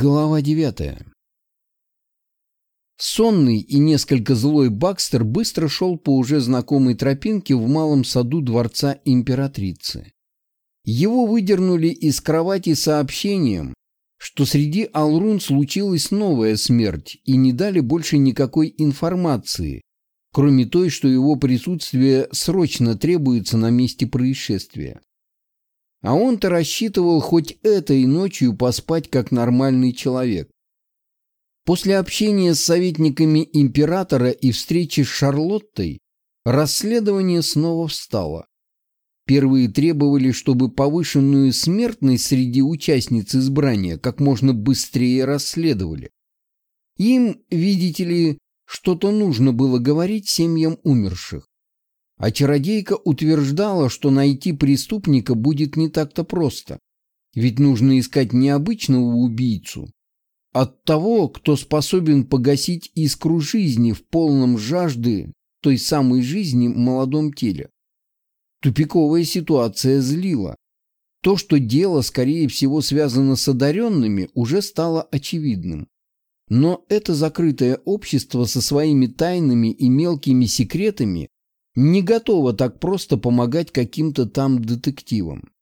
Глава девятая. Сонный и несколько злой Бакстер быстро шел по уже знакомой тропинке в малом саду дворца императрицы. Его выдернули из кровати сообщением, что среди Алрун случилась новая смерть и не дали больше никакой информации, кроме той, что его присутствие срочно требуется на месте происшествия. А он-то рассчитывал хоть этой ночью поспать как нормальный человек. После общения с советниками императора и встречи с Шарлоттой расследование снова встало. Первые требовали, чтобы повышенную смертность среди участниц избрания как можно быстрее расследовали. Им, видите ли, что-то нужно было говорить семьям умерших. А чародейка утверждала, что найти преступника будет не так-то просто. Ведь нужно искать не обычного убийцу, а того, кто способен погасить искру жизни в полном жажды той самой жизни в молодом теле. Тупиковая ситуация злила. То, что дело, скорее всего, связано с одаренными, уже стало очевидным. Но это закрытое общество со своими тайнами и мелкими секретами не готова так просто помогать каким-то там детективам.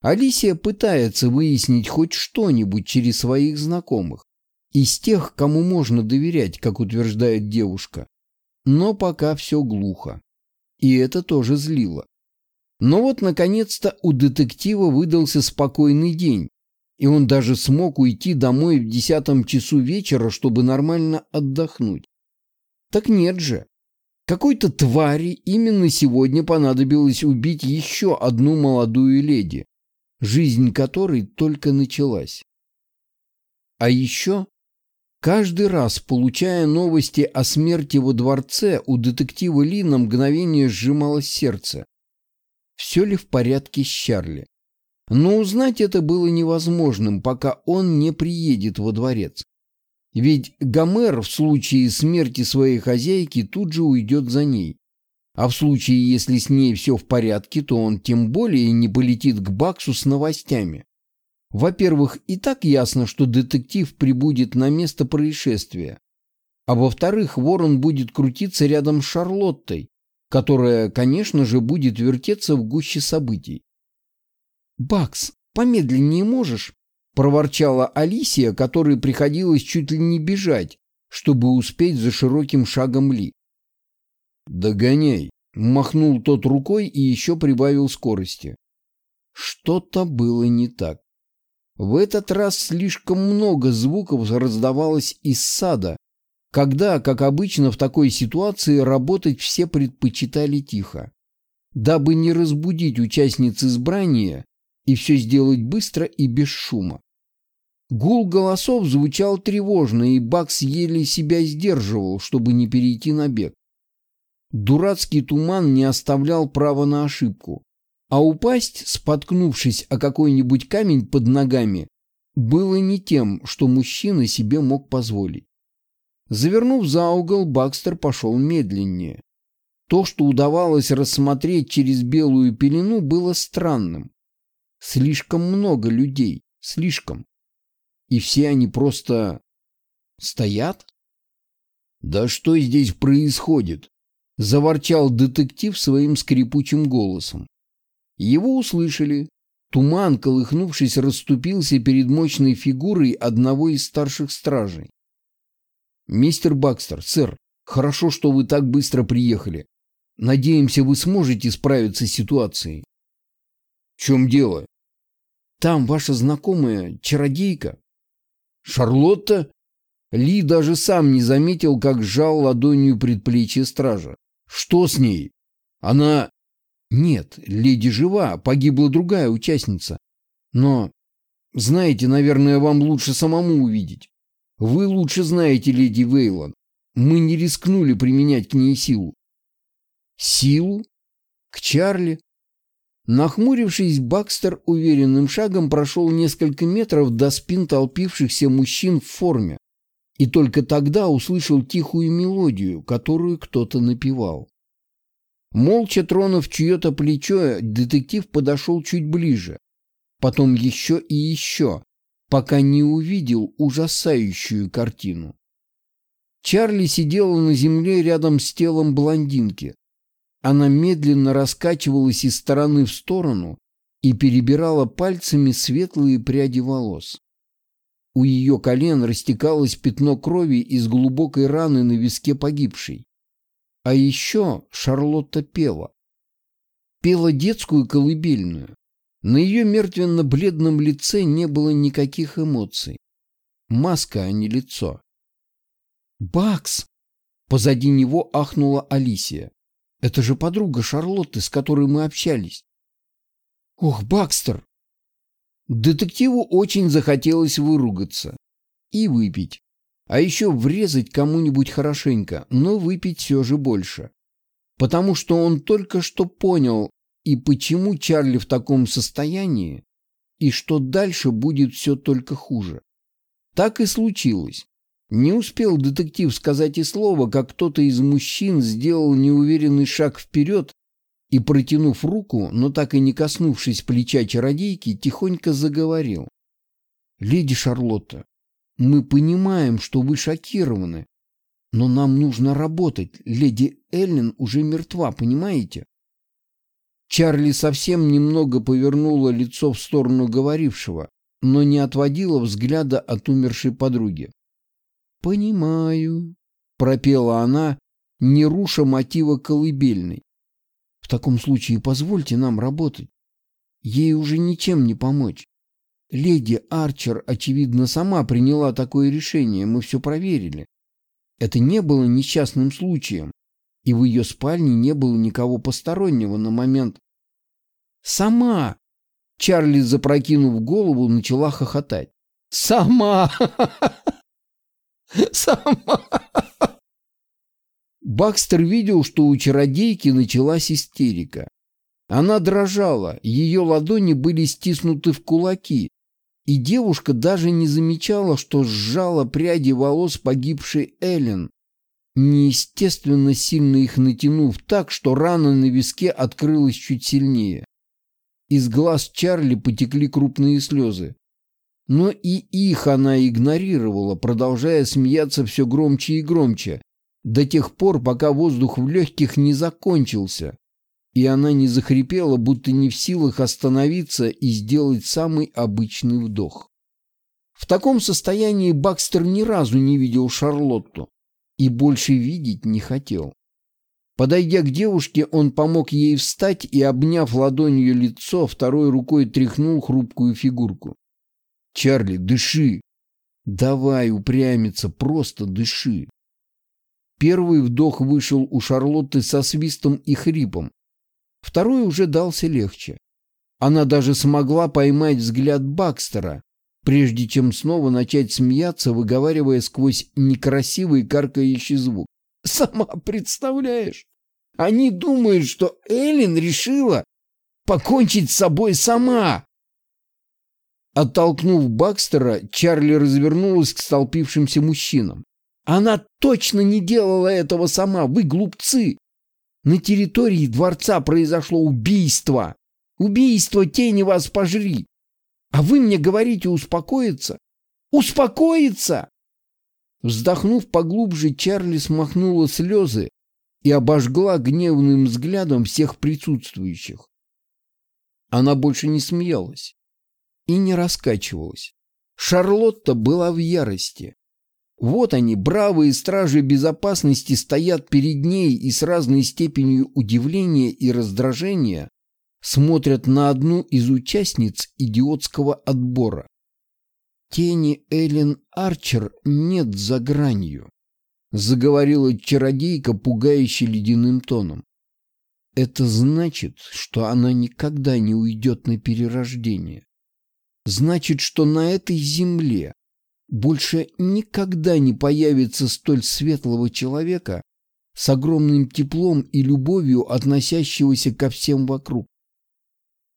Алисия пытается выяснить хоть что-нибудь через своих знакомых, из тех, кому можно доверять, как утверждает девушка. Но пока все глухо. И это тоже злило. Но вот, наконец-то, у детектива выдался спокойный день, и он даже смог уйти домой в десятом часу вечера, чтобы нормально отдохнуть. Так нет же. Какой-то твари именно сегодня понадобилось убить еще одну молодую леди, жизнь которой только началась. А еще, каждый раз, получая новости о смерти во дворце, у детектива Ли на мгновение сжималось сердце. Все ли в порядке с Чарли? Но узнать это было невозможным, пока он не приедет во дворец. Ведь Гомер в случае смерти своей хозяйки тут же уйдет за ней. А в случае, если с ней все в порядке, то он тем более не полетит к Баксу с новостями. Во-первых, и так ясно, что детектив прибудет на место происшествия. А во-вторых, Ворон будет крутиться рядом с Шарлоттой, которая, конечно же, будет вертеться в гуще событий. «Бакс, помедленнее можешь?» — проворчала Алисия, которой приходилось чуть ли не бежать, чтобы успеть за широким шагом Ли. «Догоняй!» — махнул тот рукой и еще прибавил скорости. Что-то было не так. В этот раз слишком много звуков раздавалось из сада, когда, как обычно в такой ситуации, работать все предпочитали тихо. Дабы не разбудить участниц избрания, и все сделать быстро и без шума. Гул голосов звучал тревожно, и Бакс еле себя сдерживал, чтобы не перейти на бег. Дурацкий туман не оставлял права на ошибку, а упасть, споткнувшись о какой-нибудь камень под ногами, было не тем, что мужчина себе мог позволить. Завернув за угол, Бакстер пошел медленнее. То, что удавалось рассмотреть через белую пелену, было странным. Слишком много людей. Слишком. И все они просто... стоят? «Да что здесь происходит?» — заворчал детектив своим скрипучим голосом. Его услышали. Туман, колыхнувшись, расступился перед мощной фигурой одного из старших стражей. «Мистер Бакстер, сэр, хорошо, что вы так быстро приехали. Надеемся, вы сможете справиться с ситуацией». «В чем дело?» Там ваша знакомая чародейка. Шарлотта? Ли даже сам не заметил, как сжал ладонью предплечье стража. Что с ней? Она... Нет, леди жива, погибла другая участница. Но, знаете, наверное, вам лучше самому увидеть. Вы лучше знаете леди Вейлон. Мы не рискнули применять к ней силу. Силу? К Чарли? Нахмурившись, Бакстер уверенным шагом прошел несколько метров до спин толпившихся мужчин в форме и только тогда услышал тихую мелодию, которую кто-то напевал. Молча тронув чье-то плечо, детектив подошел чуть ближе, потом еще и еще, пока не увидел ужасающую картину. Чарли сидела на земле рядом с телом блондинки. Она медленно раскачивалась из стороны в сторону и перебирала пальцами светлые пряди волос. У ее колен растекалось пятно крови из глубокой раны на виске погибшей. А еще Шарлотта пела. Пела детскую колыбельную. На ее мертвенно-бледном лице не было никаких эмоций. Маска, а не лицо. «Бакс!» Позади него ахнула Алисия. «Это же подруга Шарлотты, с которой мы общались». «Ох, Бакстер!» Детективу очень захотелось выругаться и выпить. А еще врезать кому-нибудь хорошенько, но выпить все же больше. Потому что он только что понял, и почему Чарли в таком состоянии, и что дальше будет все только хуже. Так и случилось. Не успел детектив сказать и слова, как кто-то из мужчин сделал неуверенный шаг вперед и, протянув руку, но так и не коснувшись плеча чародейки, тихонько заговорил. «Леди Шарлотта, мы понимаем, что вы шокированы, но нам нужно работать. Леди Эллен уже мертва, понимаете?» Чарли совсем немного повернула лицо в сторону говорившего, но не отводила взгляда от умершей подруги. «Понимаю», — пропела она, не руша мотива колыбельной. «В таком случае позвольте нам работать. Ей уже ничем не помочь. Леди Арчер, очевидно, сама приняла такое решение, мы все проверили. Это не было несчастным случаем, и в ее спальне не было никого постороннего на момент. «Сама!» Чарли, запрокинув голову, начала хохотать. «Сама!» Сама. Бакстер видел, что у чародейки началась истерика. Она дрожала, ее ладони были стиснуты в кулаки, и девушка даже не замечала, что сжала пряди волос погибшей Эллен, неестественно сильно их натянув так, что рана на виске открылась чуть сильнее. Из глаз Чарли потекли крупные слезы. Но и их она игнорировала, продолжая смеяться все громче и громче, до тех пор, пока воздух в легких не закончился, и она не захрипела, будто не в силах остановиться и сделать самый обычный вдох. В таком состоянии Бакстер ни разу не видел Шарлотту и больше видеть не хотел. Подойдя к девушке, он помог ей встать и, обняв ладонью лицо, второй рукой тряхнул хрупкую фигурку. Чарли, дыши. Давай упрямиться, просто дыши. Первый вдох вышел у Шарлотты со свистом и хрипом. Второй уже дался легче. Она даже смогла поймать взгляд Бакстера, прежде чем снова начать смеяться, выговаривая сквозь некрасивый каркающий звук. «Сама представляешь? Они думают, что Эллен решила покончить с собой сама!» Оттолкнув Бакстера, Чарли развернулась к столпившимся мужчинам. «Она точно не делала этого сама! Вы глупцы! На территории дворца произошло убийство! Убийство тени вас пожри! А вы мне говорите успокоиться? Успокоиться!» Вздохнув поглубже, Чарли смахнула слезы и обожгла гневным взглядом всех присутствующих. Она больше не смеялась и не раскачивалась. Шарлотта была в ярости. Вот они, бравые стражи безопасности, стоят перед ней и с разной степенью удивления и раздражения смотрят на одну из участниц идиотского отбора. Тени Эллен Арчер нет за гранью, заговорила чародейка, пугающе ледяным тоном. Это значит, что она никогда не уйдет на перерождение значит, что на этой земле больше никогда не появится столь светлого человека с огромным теплом и любовью, относящегося ко всем вокруг.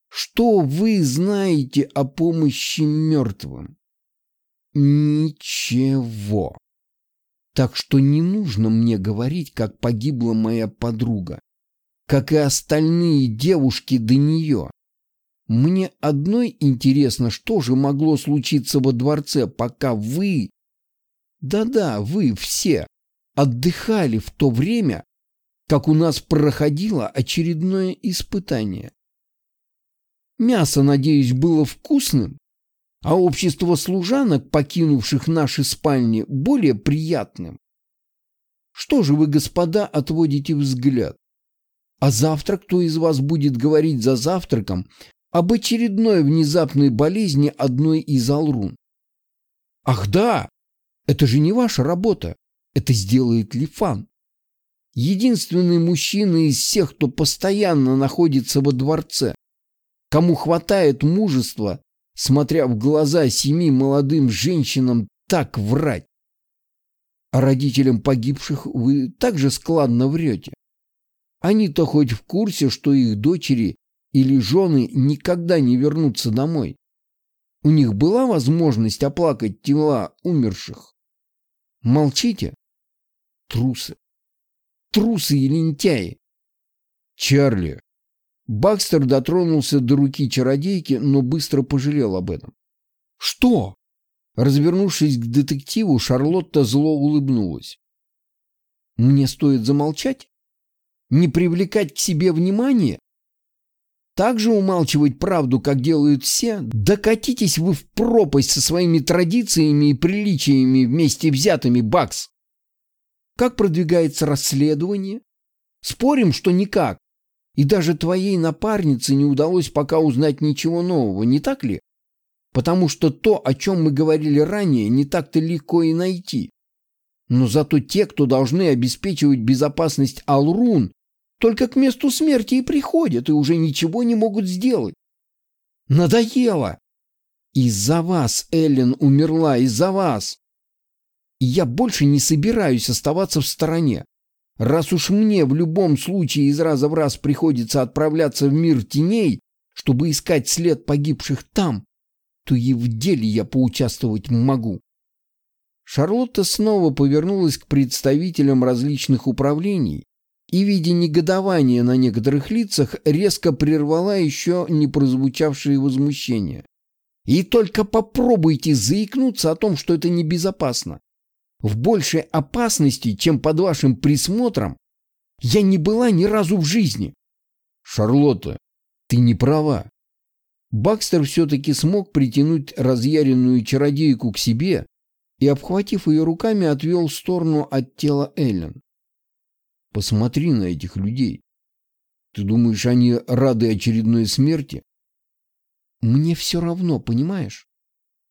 Что вы знаете о помощи мертвым? Ничего. Так что не нужно мне говорить, как погибла моя подруга, как и остальные девушки до нее. Мне одной интересно, что же могло случиться во дворце, пока вы... Да-да, вы все отдыхали в то время, как у нас проходило очередное испытание. Мясо, надеюсь, было вкусным, а общество служанок, покинувших наши спальни, более приятным. Что же вы, господа, отводите взгляд? А завтра кто из вас будет говорить за завтраком об очередной внезапной болезни одной из алрун. Ах да, это же не ваша работа, это сделает Лифан. Единственный мужчина из всех, кто постоянно находится во дворце, кому хватает мужества, смотря в глаза семи молодым женщинам, так врать. А родителям погибших вы также складно врете. Они-то хоть в курсе, что их дочери или жены никогда не вернутся домой. У них была возможность оплакать тела умерших. Молчите? Трусы. Трусы и лентяи. Чарли. Бакстер дотронулся до руки чародейки, но быстро пожалел об этом. Что? Развернувшись к детективу, Шарлотта зло улыбнулась. Мне стоит замолчать? Не привлекать к себе внимания? Также умалчивать правду, как делают все, докатитесь вы в пропасть со своими традициями и приличиями вместе взятыми, Бакс. Как продвигается расследование? Спорим, что никак. И даже твоей напарнице не удалось пока узнать ничего нового, не так ли? Потому что то, о чем мы говорили ранее, не так-то легко и найти. Но зато те, кто должны обеспечивать безопасность Алрун, только к месту смерти и приходят, и уже ничего не могут сделать. Надоело. Из-за вас Эллен умерла, из-за вас. Я больше не собираюсь оставаться в стороне. Раз уж мне в любом случае из раза в раз приходится отправляться в мир теней, чтобы искать след погибших там, то и в деле я поучаствовать могу. Шарлотта снова повернулась к представителям различных управлений и, видя негодование на некоторых лицах, резко прервала еще не прозвучавшие возмущения. И только попробуйте заикнуться о том, что это небезопасно. В большей опасности, чем под вашим присмотром, я не была ни разу в жизни. Шарлотта, ты не права. Бакстер все-таки смог притянуть разъяренную чародейку к себе и, обхватив ее руками, отвел в сторону от тела Эллен. Посмотри на этих людей. Ты думаешь, они рады очередной смерти? Мне все равно, понимаешь?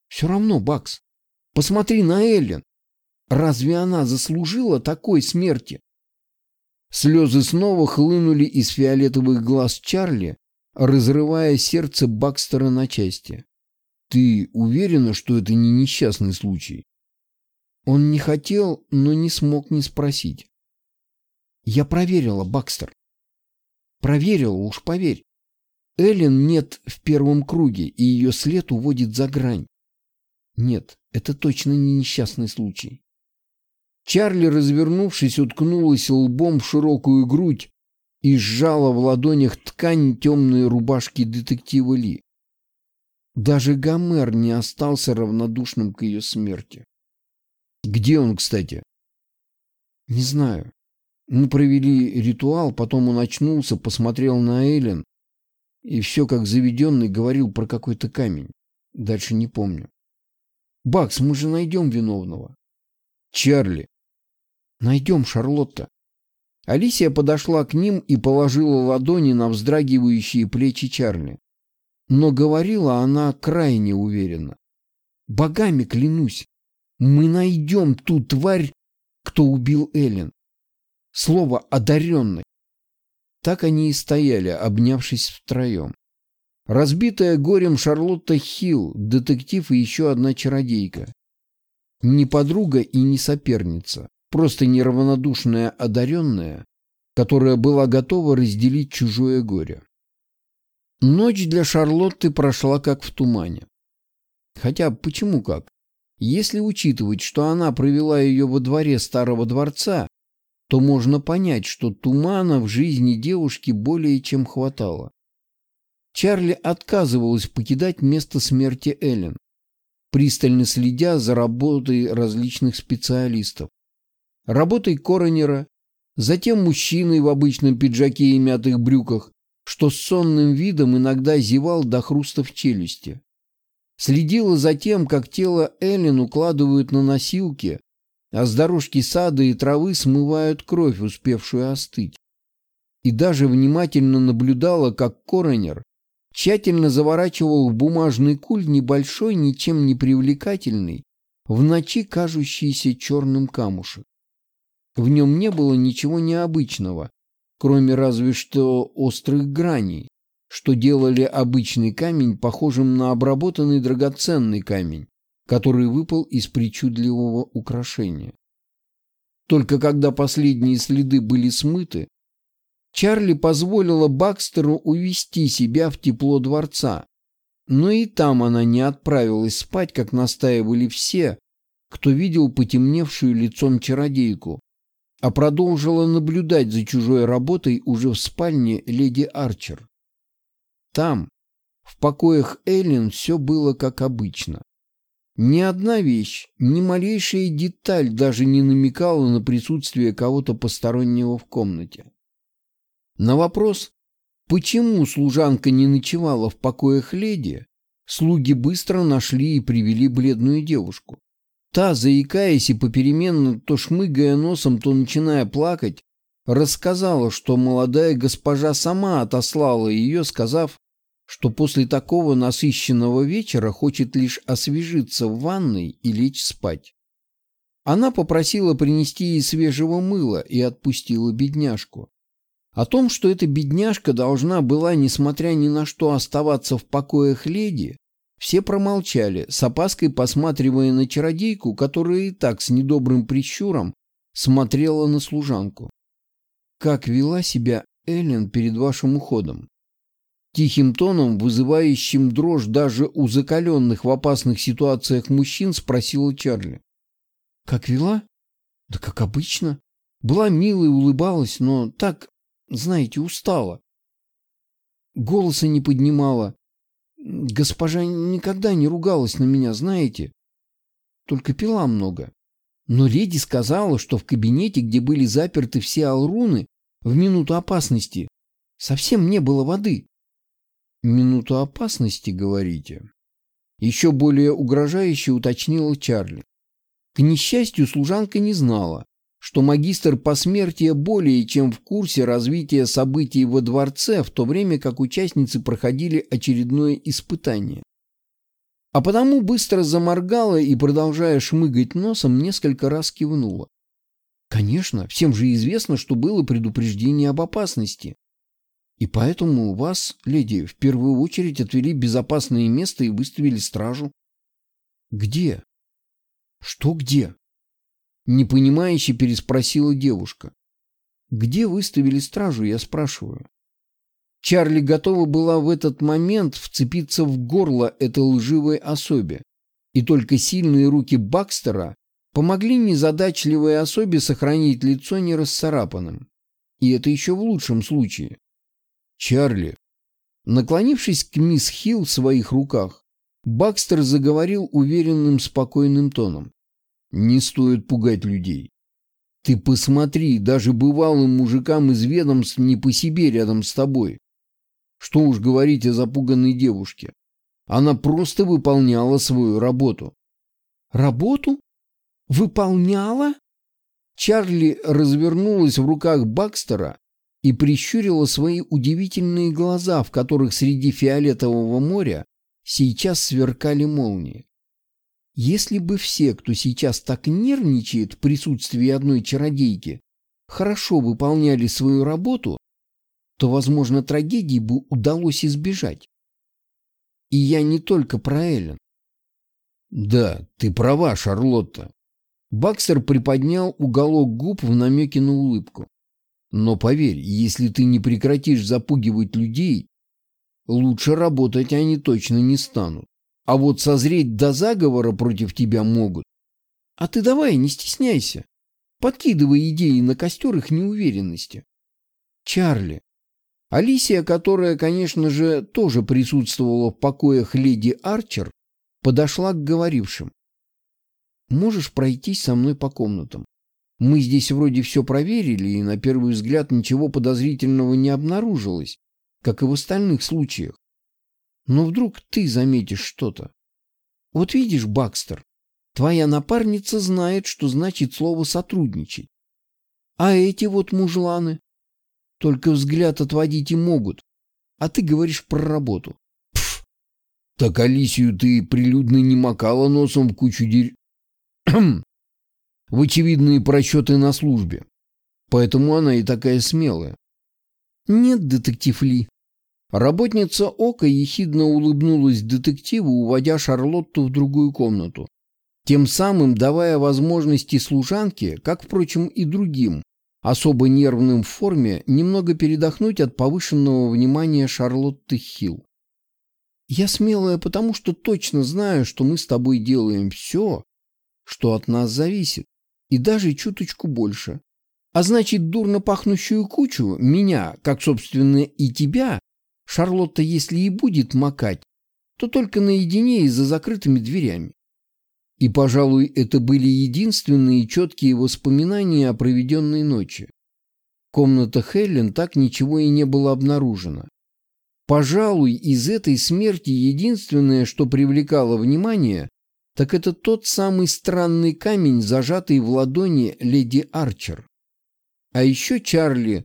Все равно, Бакс. Посмотри на Эллен. Разве она заслужила такой смерти? Слезы снова хлынули из фиолетовых глаз Чарли, разрывая сердце Бакстера на части. Ты уверена, что это не несчастный случай? Он не хотел, но не смог не спросить. Я проверила, Бакстер. Проверила, уж поверь. Эллен нет в первом круге, и ее след уводит за грань. Нет, это точно не несчастный случай. Чарли, развернувшись, уткнулась лбом в широкую грудь и сжала в ладонях ткань темной рубашки детектива Ли. Даже Гомер не остался равнодушным к ее смерти. Где он, кстати? Не знаю. Мы провели ритуал, потом он очнулся, посмотрел на Эйлен и все как заведенный говорил про какой-то камень. Дальше не помню. Бакс, мы же найдем виновного. Чарли. Найдем Шарлотта. Алисия подошла к ним и положила ладони на вздрагивающие плечи Чарли. Но говорила она крайне уверенно. Богами клянусь, мы найдем ту тварь, кто убил Эллен. Слово «одаренный». Так они и стояли, обнявшись втроем. Разбитая горем Шарлотта Хилл, детектив и еще одна чародейка. Не подруга и не соперница, просто неравнодушная одаренная, которая была готова разделить чужое горе. Ночь для Шарлотты прошла как в тумане. Хотя почему как? Если учитывать, что она провела ее во дворе старого дворца, то можно понять, что тумана в жизни девушки более чем хватало. Чарли отказывалась покидать место смерти Эллен, пристально следя за работой различных специалистов. Работой коронера, затем мужчиной в обычном пиджаке и мятых брюках, что с сонным видом иногда зевал до хруста в челюсти. Следила за тем, как тело Эллен укладывают на носилки, а с дорожки сада и травы смывают кровь, успевшую остыть. И даже внимательно наблюдала, как коронер тщательно заворачивал в бумажный куль небольшой, ничем не привлекательный, в ночи кажущийся черным камушек. В нем не было ничего необычного, кроме разве что острых граней, что делали обычный камень похожим на обработанный драгоценный камень, который выпал из причудливого украшения. Только когда последние следы были смыты, Чарли позволила Бакстеру увести себя в тепло дворца, но и там она не отправилась спать, как настаивали все, кто видел потемневшую лицом чародейку, а продолжила наблюдать за чужой работой уже в спальне леди Арчер. Там, в покоях Эллен, все было как обычно. Ни одна вещь, ни малейшая деталь даже не намекала на присутствие кого-то постороннего в комнате. На вопрос, почему служанка не ночевала в покоях леди, слуги быстро нашли и привели бледную девушку. Та, заикаясь и попеременно то шмыгая носом, то начиная плакать, рассказала, что молодая госпожа сама отослала ее, сказав, что после такого насыщенного вечера хочет лишь освежиться в ванной и лечь спать. Она попросила принести ей свежего мыла и отпустила бедняжку. О том, что эта бедняжка должна была, несмотря ни на что, оставаться в покоях леди, все промолчали, с опаской посматривая на чародейку, которая и так с недобрым прищуром смотрела на служанку. «Как вела себя Эллен перед вашим уходом?» Тихим тоном, вызывающим дрожь даже у закаленных в опасных ситуациях мужчин, спросила Чарли. «Как вела?» «Да как обычно. Была милой, улыбалась, но так знаете, устала. Голоса не поднимала. Госпожа никогда не ругалась на меня, знаете. Только пила много. Но леди сказала, что в кабинете, где были заперты все алруны, в минуту опасности совсем не было воды. Минуту опасности, говорите? Еще более угрожающе уточнила Чарли. К несчастью, служанка не знала, что магистр посмертия более чем в курсе развития событий во дворце, в то время как участницы проходили очередное испытание. А потому быстро заморгала и, продолжая шмыгать носом, несколько раз кивнула. Конечно, всем же известно, что было предупреждение об опасности. И поэтому вас, леди, в первую очередь отвели безопасное место и выставили стражу. Где? Что где? Непонимающе переспросила девушка. «Где выставили стражу?» я спрашиваю. Чарли готова была в этот момент вцепиться в горло этой лживой особе, и только сильные руки Бакстера помогли незадачливой особе сохранить лицо нерасцарапанным. И это еще в лучшем случае. Чарли. Наклонившись к мисс Хилл в своих руках, Бакстер заговорил уверенным спокойным тоном. Не стоит пугать людей. Ты посмотри, даже бывалым мужикам из ведомств не по себе рядом с тобой. Что уж говорить о запуганной девушке. Она просто выполняла свою работу. Работу? Выполняла? Чарли развернулась в руках Бакстера и прищурила свои удивительные глаза, в которых среди фиолетового моря сейчас сверкали молнии. Если бы все, кто сейчас так нервничает в присутствии одной чародейки, хорошо выполняли свою работу, то, возможно, трагедии бы удалось избежать. И я не только про Эллен. Да, ты права, Шарлотта. Бакстер приподнял уголок губ в намеке на улыбку. Но поверь, если ты не прекратишь запугивать людей, лучше работать они точно не станут. А вот созреть до заговора против тебя могут. А ты давай, не стесняйся. Подкидывай идеи на костер их неуверенности. Чарли, Алисия, которая, конечно же, тоже присутствовала в покоях леди Арчер, подошла к говорившим. «Можешь пройтись со мной по комнатам? Мы здесь вроде все проверили, и на первый взгляд ничего подозрительного не обнаружилось, как и в остальных случаях. Но вдруг ты заметишь что-то. Вот видишь, Бакстер, твоя напарница знает, что значит слово «сотрудничать». А эти вот мужланы? Только взгляд отводить и могут. А ты говоришь про работу. Пф. Так Алисию ты прилюдно не макала носом в кучу дерь... в очевидные просчеты на службе. Поэтому она и такая смелая. Нет, детектив Ли. Работница Ока ехидно улыбнулась детективу, уводя Шарлотту в другую комнату. Тем самым давая возможности служанке, как, впрочем, и другим, особо нервным в форме, немного передохнуть от повышенного внимания Шарлотты Хилл. «Я смелая, потому что точно знаю, что мы с тобой делаем все, что от нас зависит, и даже чуточку больше. А значит, дурно пахнущую кучу, меня, как, собственно, и тебя, Шарлотта, если и будет макать, то только наедине и за закрытыми дверями. И, пожалуй, это были единственные четкие воспоминания о проведенной ночи. Комната Хелен так ничего и не было обнаружено. Пожалуй, из этой смерти единственное, что привлекало внимание, так это тот самый странный камень, зажатый в ладони леди Арчер. А еще Чарли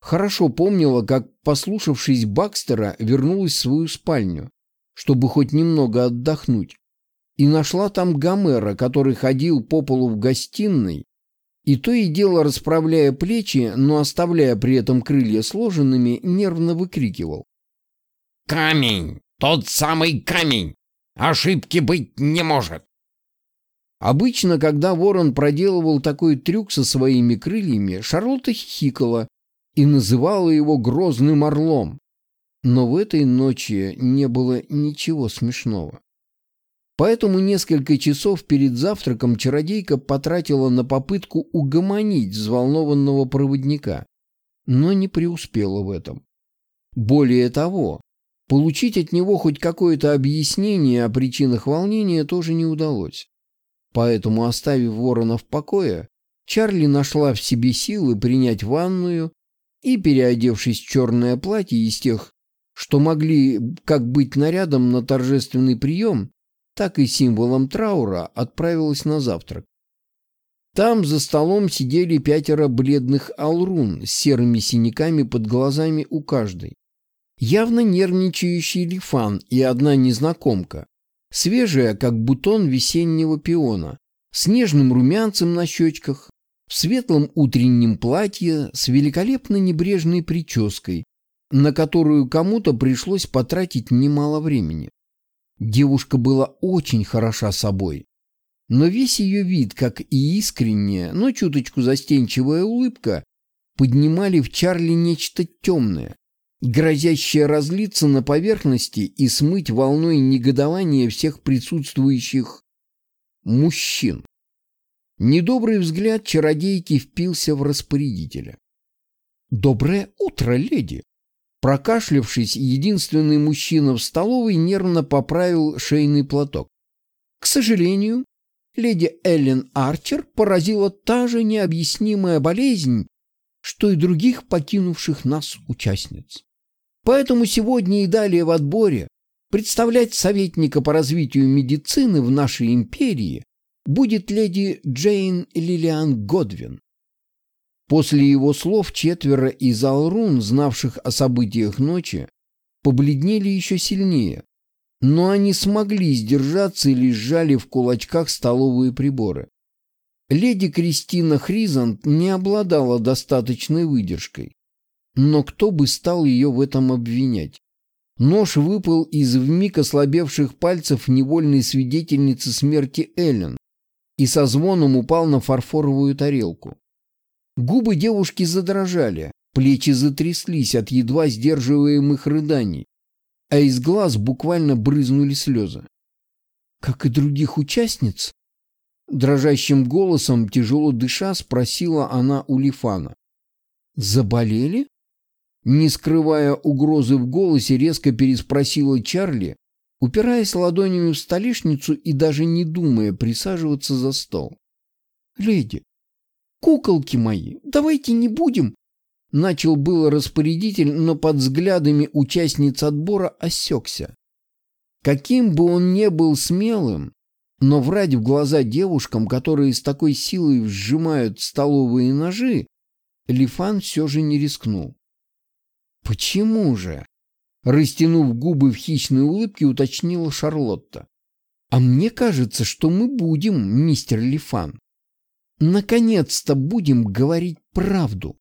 хорошо помнила, как, послушавшись Бакстера, вернулась в свою спальню, чтобы хоть немного отдохнуть и нашла там Гомера, который ходил по полу в гостиной, и то и дело расправляя плечи, но оставляя при этом крылья сложенными, нервно выкрикивал. «Камень! Тот самый камень! Ошибки быть не может!» Обычно, когда ворон проделывал такой трюк со своими крыльями, Шарлотта хихикала и называла его грозным орлом. Но в этой ночи не было ничего смешного. Поэтому несколько часов перед завтраком чародейка потратила на попытку угомонить взволнованного проводника, но не преуспела в этом. Более того, получить от него хоть какое-то объяснение о причинах волнения тоже не удалось. Поэтому, оставив ворона в покое, Чарли нашла в себе силы принять ванную и, переодевшись в черное платье из тех, что могли как быть нарядом на торжественный прием, так и символом траура, отправилась на завтрак. Там за столом сидели пятеро бледных алрун с серыми синяками под глазами у каждой. Явно нервничающий Лифан и одна незнакомка, свежая, как бутон весеннего пиона, с нежным румянцем на щечках, в светлом утреннем платье с великолепно небрежной прической, на которую кому-то пришлось потратить немало времени. Девушка была очень хороша собой, но весь ее вид, как и искренняя, но чуточку застенчивая улыбка, поднимали в Чарли нечто темное, грозящее разлиться на поверхности и смыть волной негодования всех присутствующих мужчин. Недобрый взгляд чародейки впился в распорядителя. «Доброе утро, леди!» Прокашлявшись, единственный мужчина в столовой нервно поправил шейный платок. К сожалению, леди Эллен Арчер поразила та же необъяснимая болезнь, что и других покинувших нас участниц. Поэтому сегодня и далее в отборе представлять советника по развитию медицины в нашей империи будет леди Джейн Лилиан Годвин. После его слов четверо из Алрун, знавших о событиях ночи, побледнели еще сильнее, но они смогли сдержаться и сжали в кулачках столовые приборы. Леди Кристина Хризант не обладала достаточной выдержкой, но кто бы стал ее в этом обвинять? Нож выпал из вмиг ослабевших пальцев невольной свидетельницы смерти Эллен и со звоном упал на фарфоровую тарелку. Губы девушки задрожали, плечи затряслись от едва сдерживаемых рыданий, а из глаз буквально брызнули слезы. «Как и других участниц?» Дрожащим голосом, тяжело дыша, спросила она у Лифана. «Заболели?» Не скрывая угрозы в голосе, резко переспросила Чарли, упираясь ладонями в столешницу и даже не думая присаживаться за стол. «Леди, куколки мои, давайте не будем!» Начал было распорядитель, но под взглядами участниц отбора осекся. Каким бы он ни был смелым, но врать в глаза девушкам, которые с такой силой сжимают столовые ножи, Лифан все же не рискнул. «Почему же?» Растянув губы в хищной улыбке, уточнила Шарлотта. «А мне кажется, что мы будем, мистер Лифан. Наконец-то будем говорить правду».